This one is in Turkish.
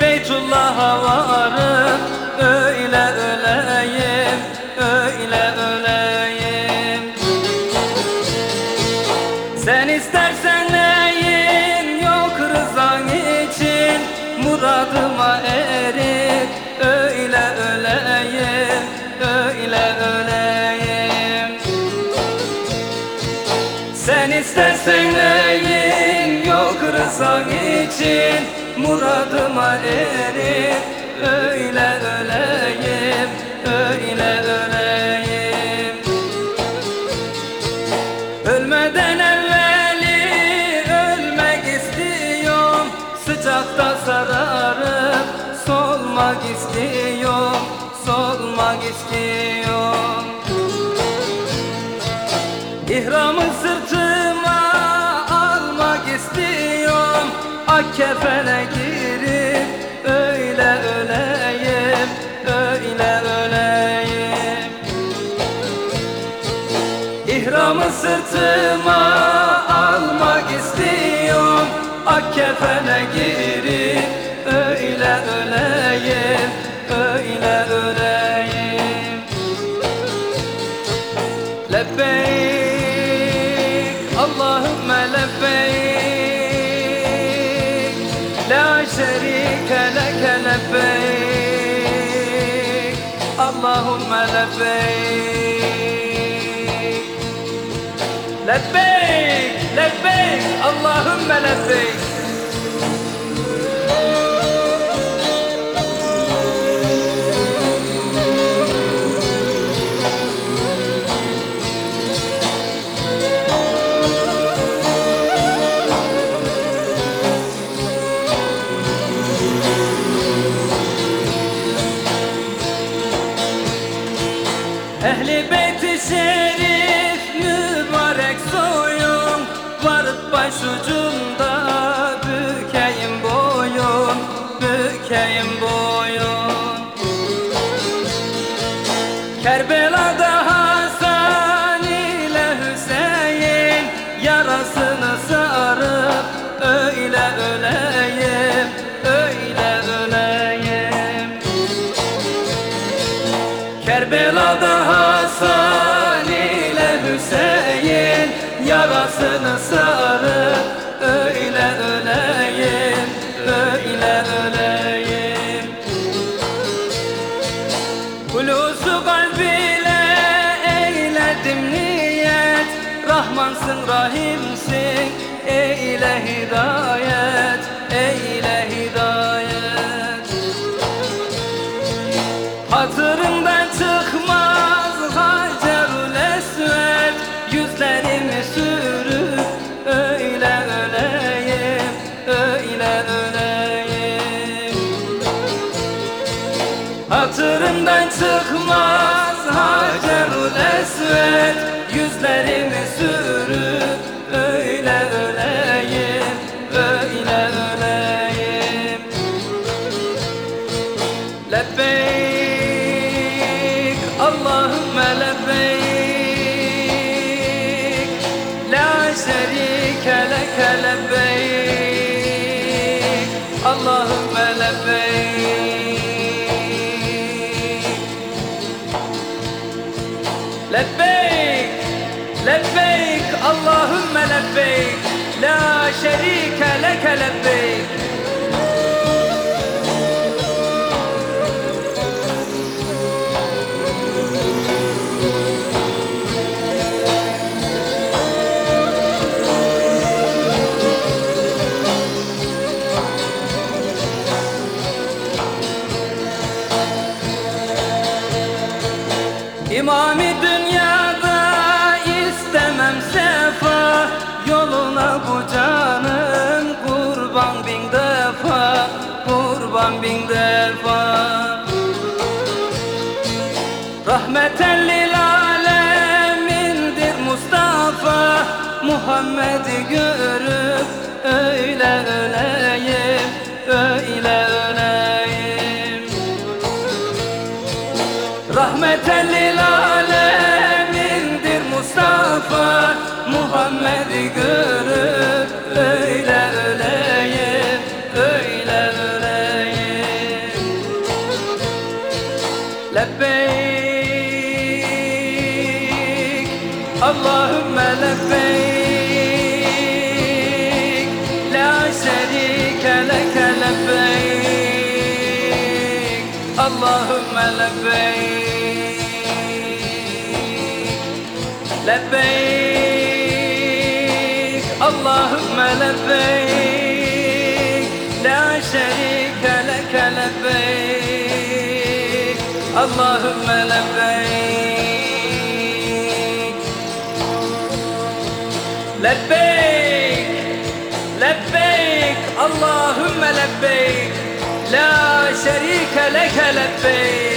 Beytullah'a varıp öyle öleyim, öyle öleyim. Sen istersen neyin yok rızan için muradıma eğer ihsan için muradıma erir Öyle öleyim, öyle öleyim. Ölmeden evveli ölmek istiyorum. Sıcakta sararıp solmak istiyorum Solmak istiyorum. İhramı Ak kefene girip öyle öleyim Öyle öleyim. İhramı sırtıma almak istiyorum Ak kefene girip öyle öleyim Allahümme lebbeyk. Lebbeyk Lebbeyk Allahümme lebbeyk Bükeyim boyun Kerbela'da Hasan ile Hüseyin Yarasını sarıp öyle öleyim Öyle öleyim. Kerbela'da Hasan ile Hüseyin Yarasını sarıp Rahmansın Rahimsin eyle hidayet Eyle hidayet. Hatırımdan çıkmaz Hacerül Esved Yüzlerimi sürüp öyle öleyim Öyle öleyim. Hatırımdan çıkmaz Hacerül Esved Yüzlerimi sürüp Allahümme lebbeyk. La şerike leke lebbeyk. Allahümme lebbeyk. Lebbeyk Lebbeyk. Allahümme lebbeyk. La şerike leke lebbeyk İmami dünyada istemem sefa Yoluna bu canım kurban bin defa Kurban bin defa. Rahmeten lil alemindir Mustafa Muhammed'i görüp اللهم لبيك لا شريك لك لبيك اللهم لبيك لبيك اللهم لبيك لا شريك لك لبيك اللهم لبيك اللهم لبيك لا شريك لك لبيك.